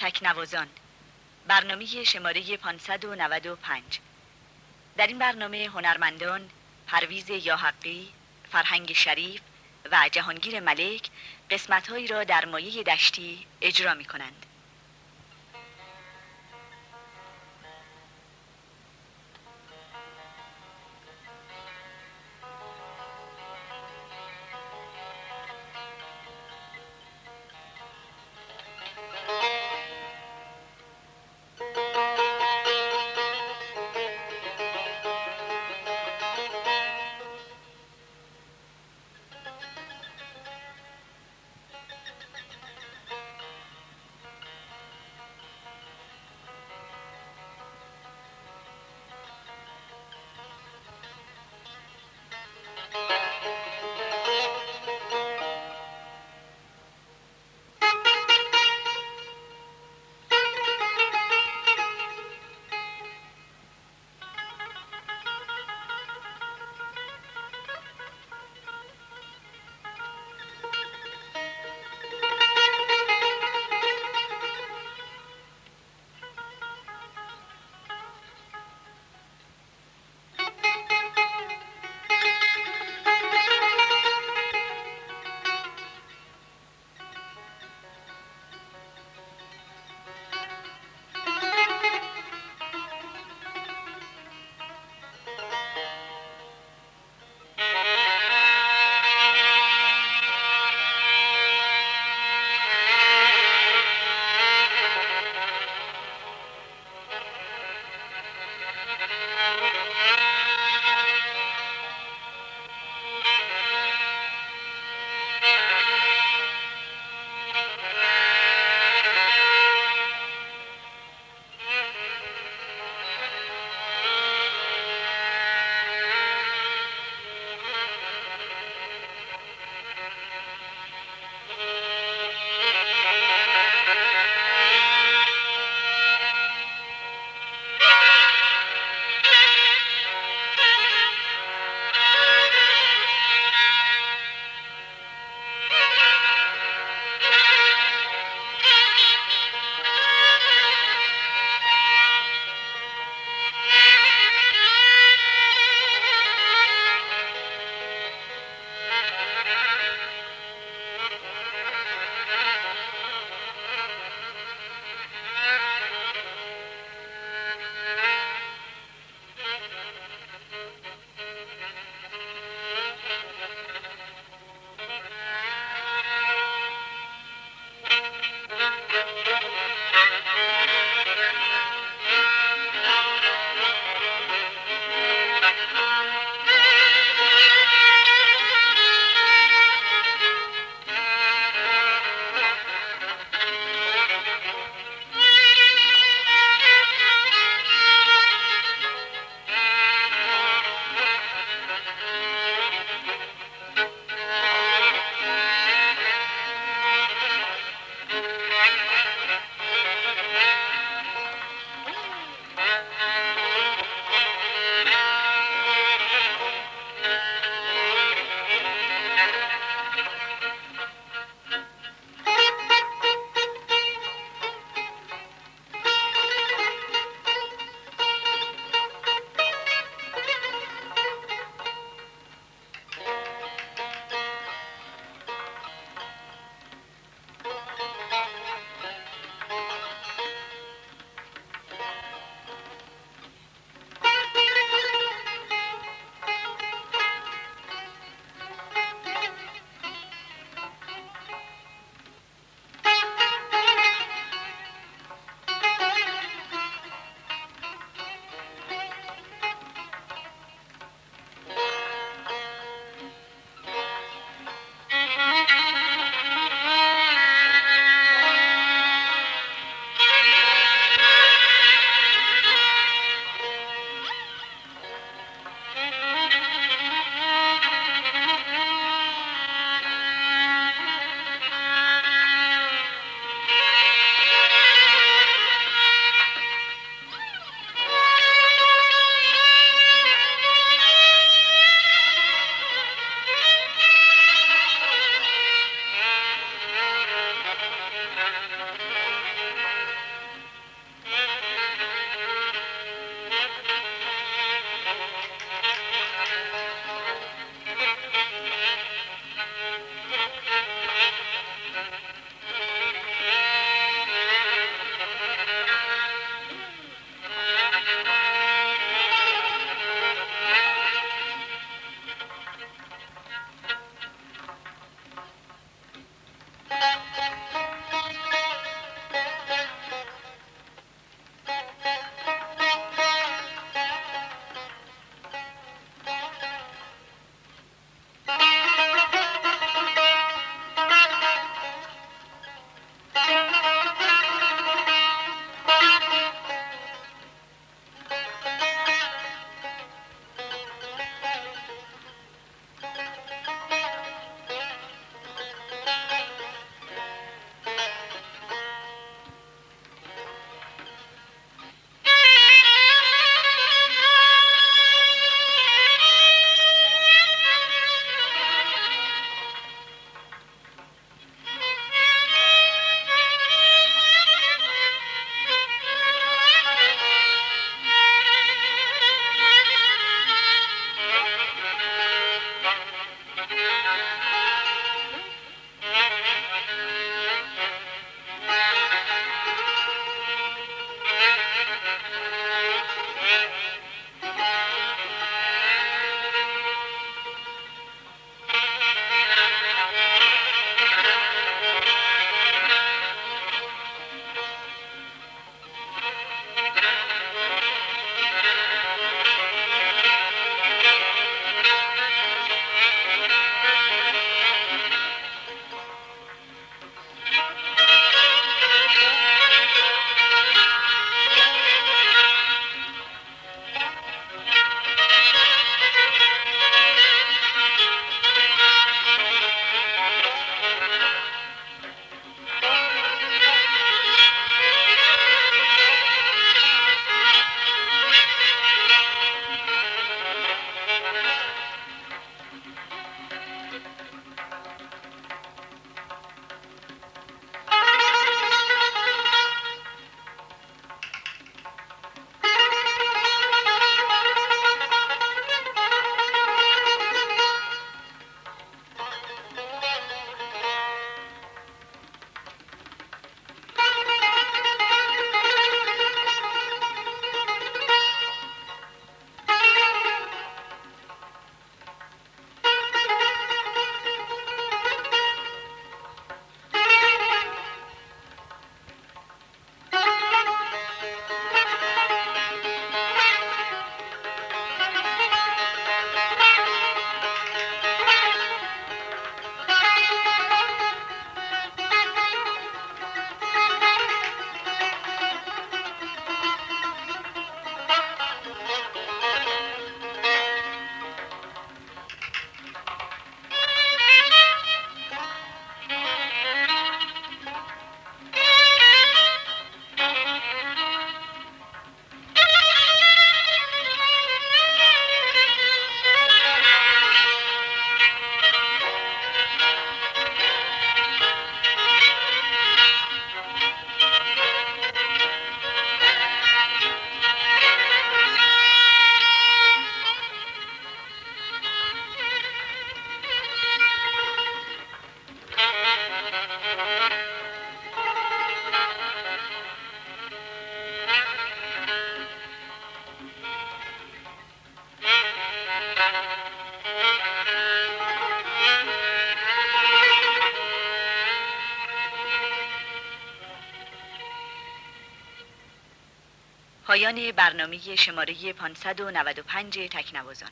تکنوازان برنامه شماره 595 در این برنامه هنرمندان پرویز یاحقی، فرهنگ شریف و جهانگیر ملک قسمتهایی را در مایه دشتی اجرا می کنند. پایان برنامه شماره 595 تکنوازان.